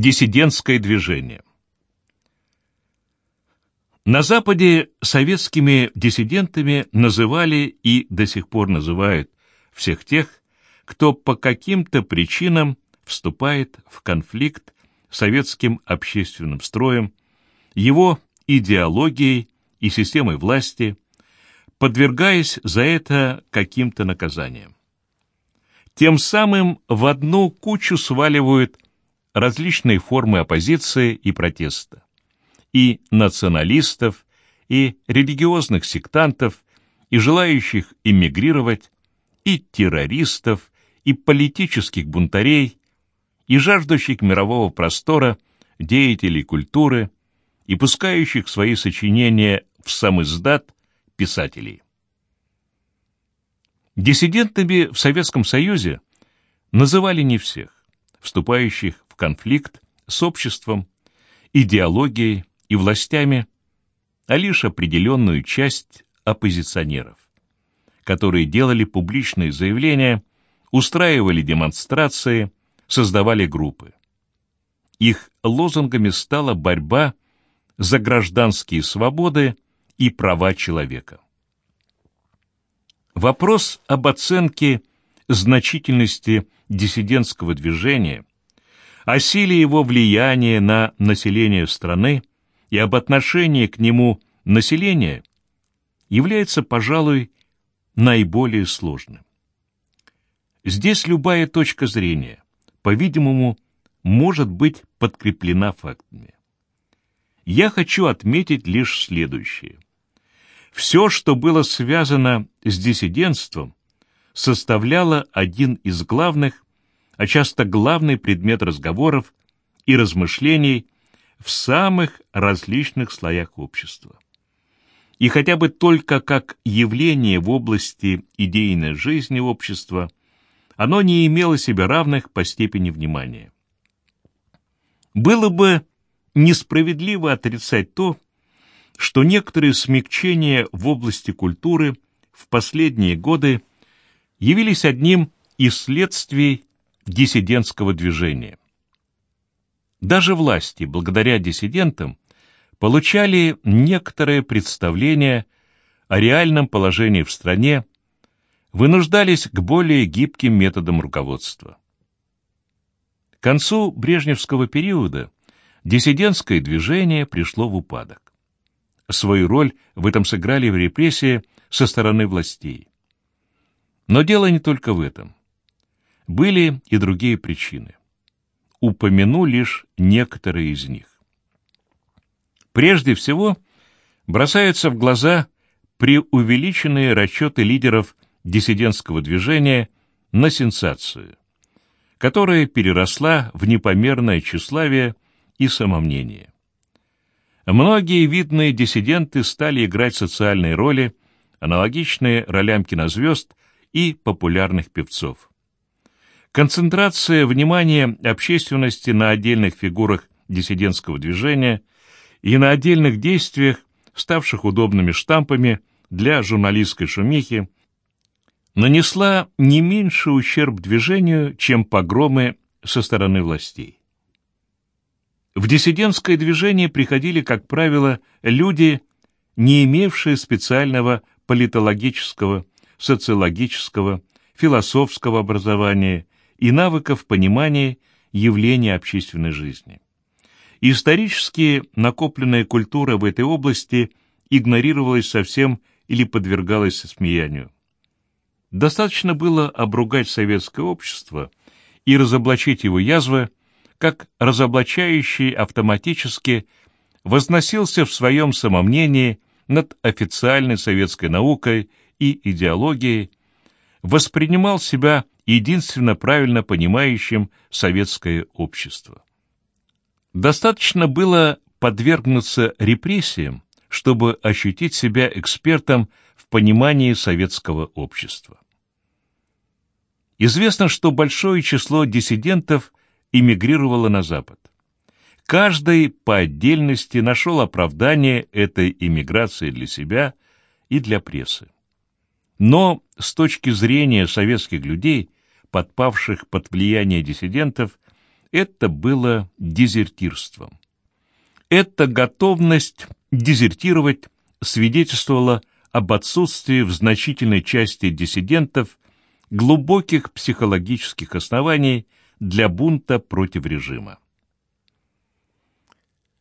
Диссидентское движение На Западе советскими диссидентами называли и до сих пор называют всех тех, кто по каким-то причинам вступает в конфликт с советским общественным строем, его идеологией и системой власти, подвергаясь за это каким-то наказаниям. Тем самым в одну кучу сваливают различные формы оппозиции и протеста. И националистов, и религиозных сектантов, и желающих эмигрировать, и террористов, и политических бунтарей, и жаждущих мирового простора деятелей культуры, и пускающих свои сочинения в сам издат писателей. Диссидентами в Советском Союзе называли не всех, вступающих конфликт с обществом, идеологией и властями, а лишь определенную часть оппозиционеров, которые делали публичные заявления, устраивали демонстрации, создавали группы. Их лозунгами стала борьба за гражданские свободы и права человека. Вопрос об оценке значительности диссидентского движения, о силе его влияния на население страны и об отношении к нему населения является, пожалуй, наиболее сложным. Здесь любая точка зрения, по-видимому, может быть подкреплена фактами. Я хочу отметить лишь следующее – все, что было связано с диссидентством, составляло один из главных, а часто главный предмет разговоров и размышлений в самых различных слоях общества. И хотя бы только как явление в области идейной жизни общества, оно не имело себе равных по степени внимания. Было бы несправедливо отрицать то, что некоторые смягчения в области культуры в последние годы явились одним из следствий диссидентского движения. Даже власти, благодаря диссидентам, получали некоторое представление о реальном положении в стране, вынуждались к более гибким методам руководства. К концу брежневского периода диссидентское движение пришло в упадок. Свою роль в этом сыграли в репрессии со стороны властей. Но дело не только в этом. Были и другие причины. Упомяну лишь некоторые из них. Прежде всего, бросаются в глаза преувеличенные расчеты лидеров диссидентского движения на сенсацию, которая переросла в непомерное тщеславие и самомнение. Многие видные диссиденты стали играть социальные роли, аналогичные ролям кинозвезд и популярных певцов. Концентрация внимания общественности на отдельных фигурах диссидентского движения и на отдельных действиях, ставших удобными штампами для журналистской шумихи, нанесла не меньший ущерб движению, чем погромы со стороны властей. В диссидентское движение приходили, как правило, люди, не имевшие специального политологического, социологического, философского образования и навыков понимания явления общественной жизни. Исторически накопленная культура в этой области игнорировалась совсем или подвергалась смеянию. Достаточно было обругать советское общество и разоблачить его язвы, как разоблачающий автоматически возносился в своем самомнении над официальной советской наукой и идеологией, воспринимал себя единственно правильно понимающим советское общество. Достаточно было подвергнуться репрессиям, чтобы ощутить себя экспертом в понимании советского общества. Известно, что большое число диссидентов эмигрировала на Запад. Каждый по отдельности нашел оправдание этой эмиграции для себя и для прессы. Но с точки зрения советских людей, подпавших под влияние диссидентов, это было дезертирством. Эта готовность дезертировать свидетельствовала об отсутствии в значительной части диссидентов глубоких психологических оснований для бунта против режима.